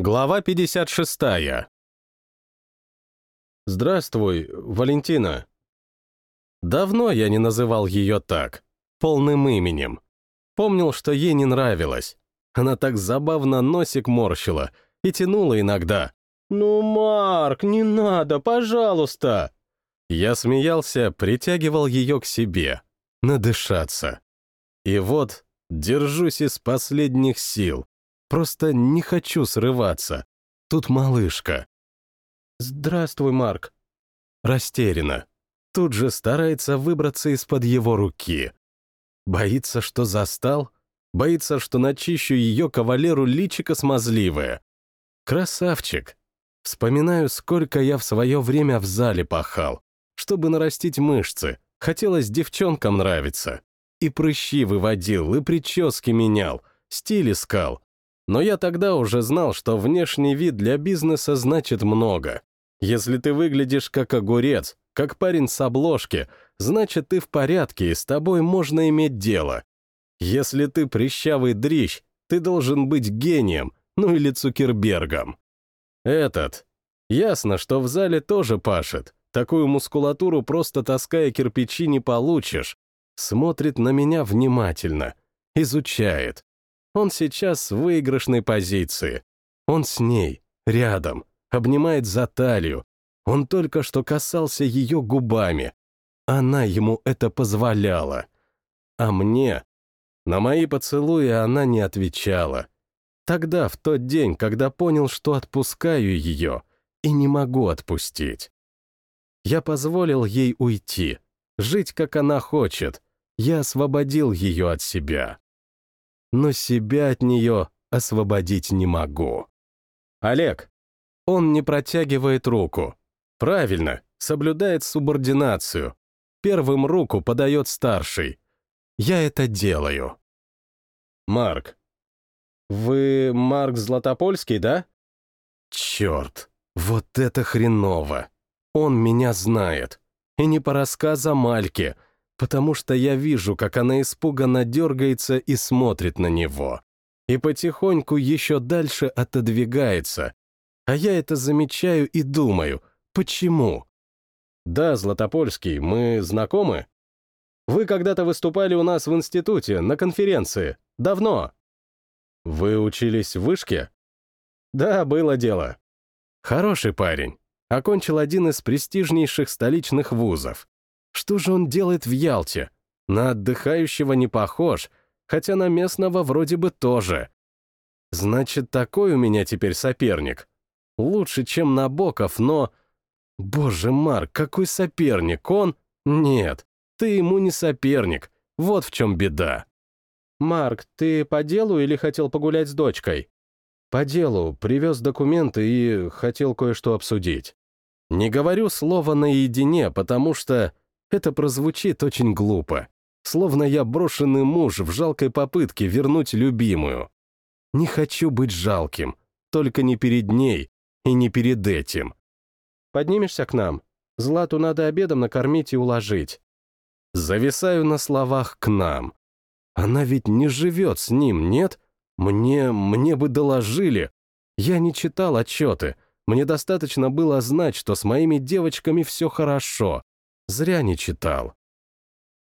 Глава 56. Здравствуй, Валентина. Давно я не называл ее так, полным именем. Помнил, что ей не нравилось. Она так забавно носик морщила и тянула иногда. «Ну, Марк, не надо, пожалуйста!» Я смеялся, притягивал ее к себе, надышаться. И вот держусь из последних сил, просто не хочу срываться. Тут малышка. «Здравствуй, Марк». Растеряна. Тут же старается выбраться из-под его руки. Боится, что застал? Боится, что начищу ее кавалеру личико смазливое. Красавчик. Вспоминаю, сколько я в свое время в зале пахал, чтобы нарастить мышцы. Хотелось девчонкам нравиться. И прыщи выводил, и прически менял, стиль искал. Но я тогда уже знал, что внешний вид для бизнеса значит много. Если ты выглядишь как огурец, как парень с обложки, значит, ты в порядке, и с тобой можно иметь дело. Если ты прыщавый дрищ, ты должен быть гением, ну или Цукербергом. Этот. Ясно, что в зале тоже пашет. Такую мускулатуру просто таская кирпичи не получишь. Смотрит на меня внимательно. Изучает. Он сейчас в выигрышной позиции. Он с ней, рядом, обнимает за талию. Он только что касался ее губами. Она ему это позволяла. А мне... На мои поцелуи она не отвечала. Тогда, в тот день, когда понял, что отпускаю ее и не могу отпустить. Я позволил ей уйти, жить, как она хочет. Я освободил ее от себя. Но себя от нее освободить не могу. Олег. Он не протягивает руку. Правильно, соблюдает субординацию. Первым руку подает старший. Я это делаю. Марк. Вы Марк Златопольский, да? Черт, вот это хреново. Он меня знает. И не по рассказам Мальки, потому что я вижу, как она испуганно дергается и смотрит на него. И потихоньку еще дальше отодвигается, а я это замечаю и думаю, почему? Да, Златопольский, мы знакомы? Вы когда-то выступали у нас в институте, на конференции. Давно. Вы учились в вышке? Да, было дело. Хороший парень. Окончил один из престижнейших столичных вузов. Что же он делает в Ялте? На отдыхающего не похож, хотя на местного вроде бы тоже. Значит, такой у меня теперь соперник. Лучше, чем Набоков, но... Боже, Марк, какой соперник он? Нет, ты ему не соперник. Вот в чем беда. Марк, ты по делу или хотел погулять с дочкой? По делу, привез документы и хотел кое-что обсудить. Не говорю слово наедине, потому что это прозвучит очень глупо. Словно я брошенный муж в жалкой попытке вернуть любимую. Не хочу быть жалким, только не перед ней, и не перед этим. Поднимешься к нам? Злату надо обедом накормить и уложить. Зависаю на словах «к нам». Она ведь не живет с ним, нет? Мне, мне бы доложили. Я не читал отчеты. Мне достаточно было знать, что с моими девочками все хорошо. Зря не читал.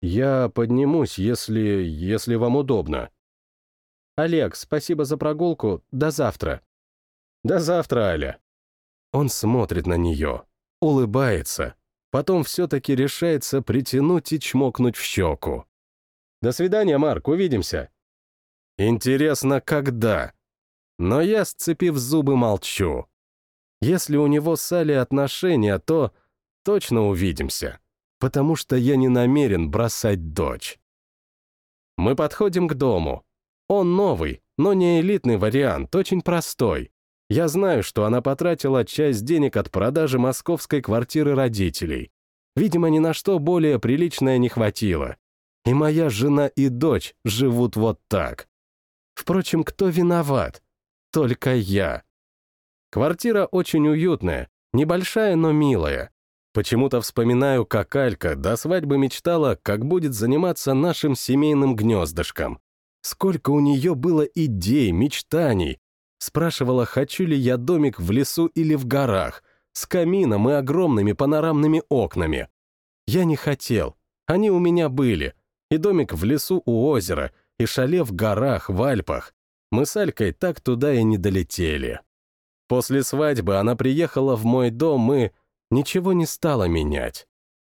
Я поднимусь, если... если вам удобно. Олег, спасибо за прогулку. До завтра. До завтра, Аля. Он смотрит на нее, улыбается, потом все-таки решается притянуть и чмокнуть в щеку. До свидания, Марк, увидимся. Интересно, когда? Но я, сцепив зубы, молчу. Если у него с Али отношения, то точно увидимся, потому что я не намерен бросать дочь. Мы подходим к дому. Он новый, но не элитный вариант, очень простой. Я знаю, что она потратила часть денег от продажи московской квартиры родителей. Видимо, ни на что более приличное не хватило. И моя жена и дочь живут вот так. Впрочем, кто виноват? Только я. Квартира очень уютная, небольшая, но милая. Почему-то вспоминаю, как Алька до свадьбы мечтала, как будет заниматься нашим семейным гнездышком. Сколько у нее было идей, мечтаний, Спрашивала, хочу ли я домик в лесу или в горах, с камином и огромными панорамными окнами. Я не хотел. Они у меня были. И домик в лесу у озера, и шале в горах, в Альпах. Мы с Алькой так туда и не долетели. После свадьбы она приехала в мой дом и ничего не стала менять.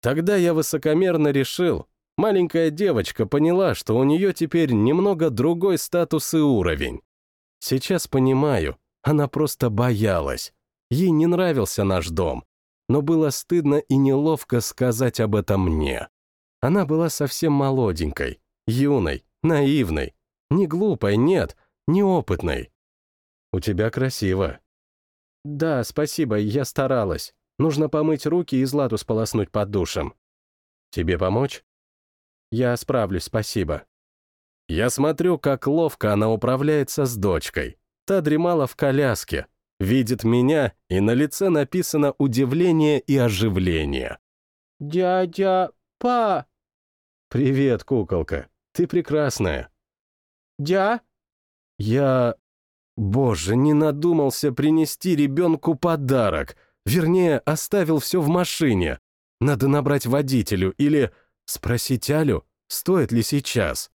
Тогда я высокомерно решил, маленькая девочка поняла, что у нее теперь немного другой статус и уровень. Сейчас понимаю, она просто боялась. Ей не нравился наш дом, но было стыдно и неловко сказать об этом мне. Она была совсем молоденькой, юной, наивной, не глупой, нет, неопытной. У тебя красиво. Да, спасибо, я старалась. Нужно помыть руки и злату сполоснуть под душем. Тебе помочь? Я справлюсь, спасибо. Я смотрю, как ловко она управляется с дочкой. Та дремала в коляске, видит меня, и на лице написано удивление и оживление. «Дядя, па!» «Привет, куколка, ты прекрасная». «Дя?» «Я...» Боже, не надумался принести ребенку подарок. Вернее, оставил все в машине. Надо набрать водителю или спросить Алю, стоит ли сейчас.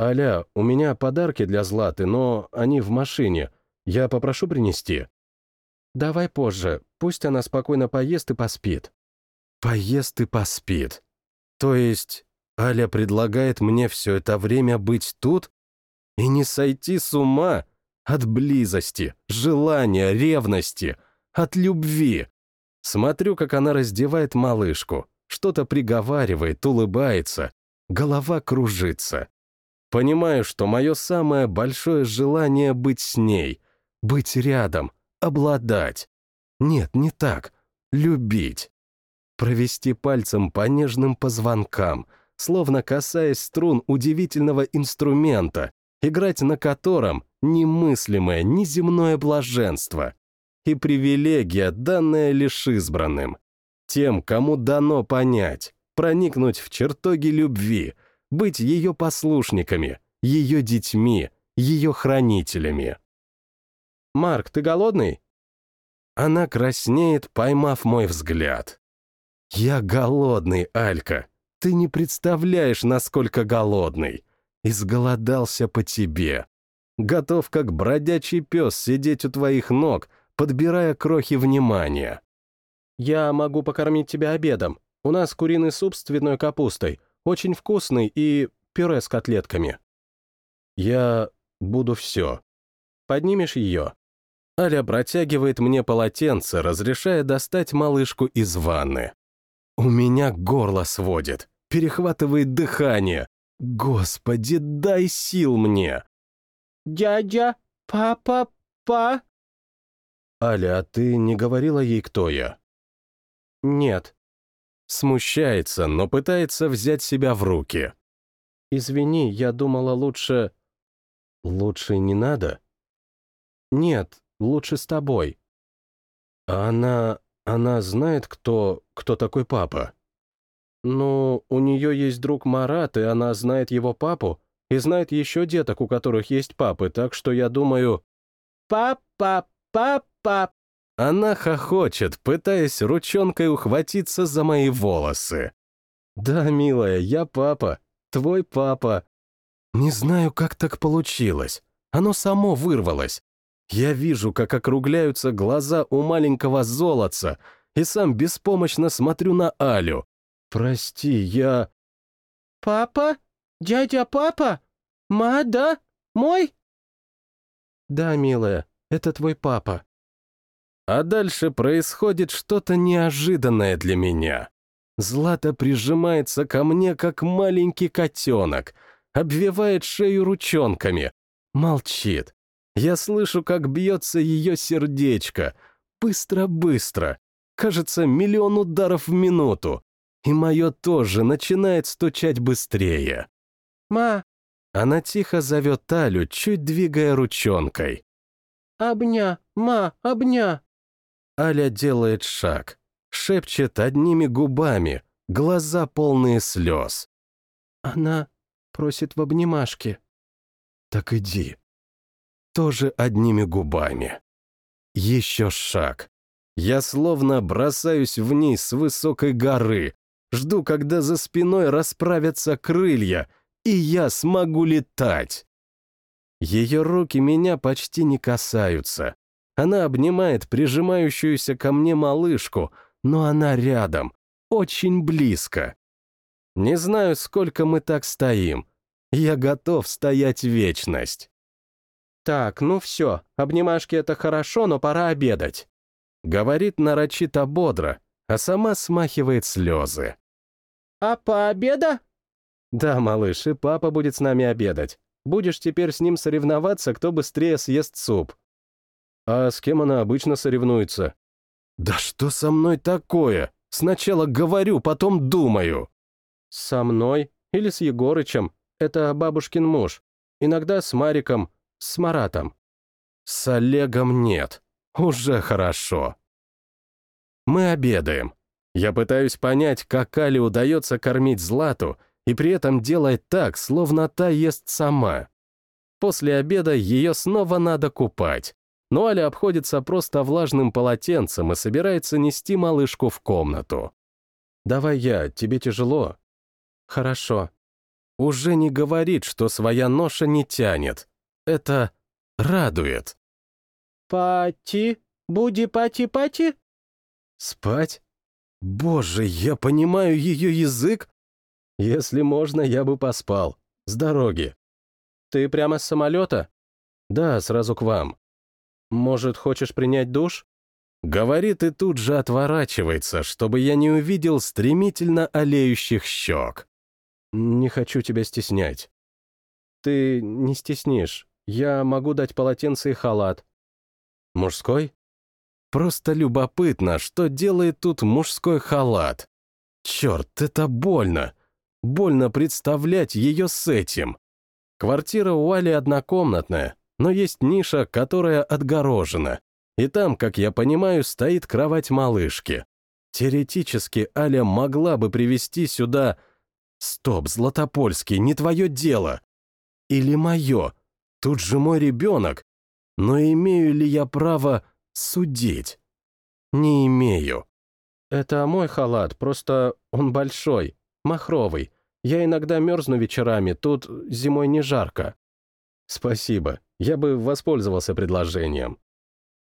«Аля, у меня подарки для Златы, но они в машине. Я попрошу принести?» «Давай позже. Пусть она спокойно поест и поспит». «Поест и поспит. То есть Аля предлагает мне все это время быть тут и не сойти с ума от близости, желания, ревности, от любви. Смотрю, как она раздевает малышку, что-то приговаривает, улыбается, голова кружится. Понимаю, что мое самое большое желание быть с ней, быть рядом, обладать. Нет, не так. Любить. Провести пальцем по нежным позвонкам, словно касаясь струн удивительного инструмента, играть на котором немыслимое, неземное блаженство и привилегия, данная лишь избранным. Тем, кому дано понять, проникнуть в чертоги любви, быть ее послушниками, ее детьми, ее хранителями. «Марк, ты голодный?» Она краснеет, поймав мой взгляд. «Я голодный, Алька. Ты не представляешь, насколько голодный. Изголодался по тебе. Готов, как бродячий пес, сидеть у твоих ног, подбирая крохи внимания. Я могу покормить тебя обедом. У нас куриный суп с цветной капустой. Очень вкусный и пюре с котлетками. Я буду все. Поднимешь ее? Аля протягивает мне полотенце, разрешая достать малышку из ванны. У меня горло сводит, перехватывает дыхание. Господи, дай сил мне. «Дядя, папа, па...» «Аля, а ты не говорила ей, кто я?» «Нет». Смущается, но пытается взять себя в руки. «Извини, я думала, лучше...» «Лучше не надо?» «Нет, лучше с тобой». «А она... она знает, кто... кто такой папа?» «Ну, у нее есть друг Марат, и она знает его папу, и знает еще деток, у которых есть папы, так что я думаю... «Папа, папа!» Она хохочет, пытаясь ручонкой ухватиться за мои волосы. «Да, милая, я папа, твой папа». Не знаю, как так получилось. Оно само вырвалось. Я вижу, как округляются глаза у маленького золотца, и сам беспомощно смотрю на Алю. «Прости, я...» «Папа? Дядя папа? Ма, да? Мой?» «Да, милая, это твой папа». А дальше происходит что-то неожиданное для меня. Злата прижимается ко мне, как маленький котенок, обвивает шею ручонками, молчит. Я слышу, как бьется ее сердечко. Быстро-быстро. Кажется, миллион ударов в минуту. И мое тоже начинает стучать быстрее. «Ма!» Она тихо зовет Талю, чуть двигая ручонкой. «Обня! Ма! Обня!» Аля делает шаг, шепчет одними губами, глаза полные слез. Она просит в обнимашке. Так иди. тоже одними губами. Еще шаг. Я словно бросаюсь вниз с высокой горы, жду, когда за спиной расправятся крылья, и я смогу летать. Ее руки меня почти не касаются. Она обнимает прижимающуюся ко мне малышку, но она рядом, очень близко. Не знаю, сколько мы так стоим. Я готов стоять вечность. «Так, ну все, обнимашки — это хорошо, но пора обедать», — говорит нарочито бодро, а сама смахивает слезы. «А пообеда?» «Да, малыш, и папа будет с нами обедать. Будешь теперь с ним соревноваться, кто быстрее съест суп». «А с кем она обычно соревнуется?» «Да что со мной такое? Сначала говорю, потом думаю». «Со мной или с Егорычем. Это бабушкин муж. Иногда с Мариком, с Маратом. С Олегом нет. Уже хорошо. Мы обедаем. Я пытаюсь понять, как Али удается кормить Злату, и при этом делать так, словно та ест сама. После обеда ее снова надо купать. Но Аля обходится просто влажным полотенцем и собирается нести малышку в комнату. «Давай я, тебе тяжело?» «Хорошо». Уже не говорит, что своя ноша не тянет, это радует. «Пати? Буди пати-пати?» «Спать? Боже, я понимаю ее язык? Если можно, я бы поспал. С дороги. Ты прямо с самолета? Да, сразу к вам. Может, хочешь принять душ? Говорит и тут же отворачивается, чтобы я не увидел стремительно олеющих щек. Не хочу тебя стеснять. Ты не стеснишь. Я могу дать полотенце и халат. Мужской? Просто любопытно, что делает тут мужской халат. Черт, это больно. Больно представлять ее с этим. Квартира у Али однокомнатная, но есть ниша, которая отгорожена. И там, как я понимаю, стоит кровать малышки. Теоретически Аля могла бы привести сюда... Стоп, Златопольский, не твое дело. Или мое. Тут же мой ребенок. Но имею ли я право судить? Не имею. Это мой халат, просто он большой, махровый. Я иногда мерзну вечерами, тут зимой не жарко. Спасибо, я бы воспользовался предложением.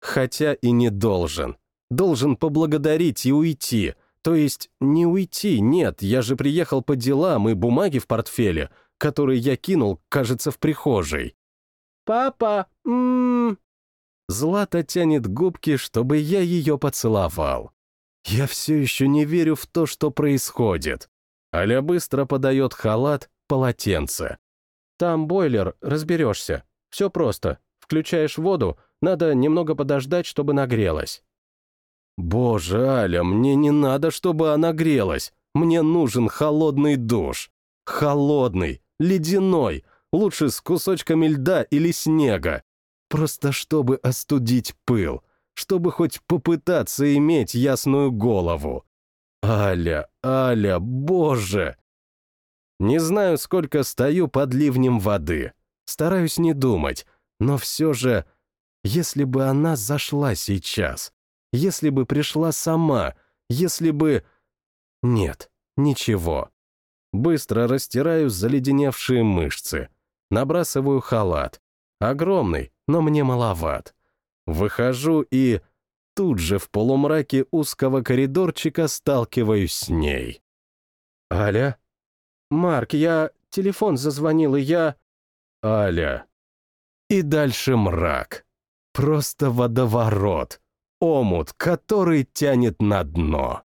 Хотя и не должен. Должен поблагодарить и уйти. То есть не уйти, нет, я же приехал по делам и бумаги в портфеле, которые я кинул, кажется, в прихожей. «Папа, ммм...» Злата тянет губки, чтобы я ее поцеловал. Я все еще не верю в то, что происходит. Аля быстро подает халат, полотенце. Там бойлер, разберешься. Все просто. Включаешь воду, надо немного подождать, чтобы нагрелась. Боже, Аля, мне не надо, чтобы она грелась. Мне нужен холодный душ. Холодный, ледяной, лучше с кусочками льда или снега. Просто чтобы остудить пыл, чтобы хоть попытаться иметь ясную голову. Аля, Аля, боже! Не знаю, сколько стою под ливнем воды. Стараюсь не думать, но все же, если бы она зашла сейчас, если бы пришла сама, если бы... Нет, ничего. Быстро растираю заледеневшие мышцы. Набрасываю халат. Огромный, но мне маловат. Выхожу и... Тут же в полумраке узкого коридорчика сталкиваюсь с ней. «Аля?» «Марк, я... Телефон зазвонил, и я...» «Аля...» И дальше мрак. Просто водоворот. Омут, который тянет на дно.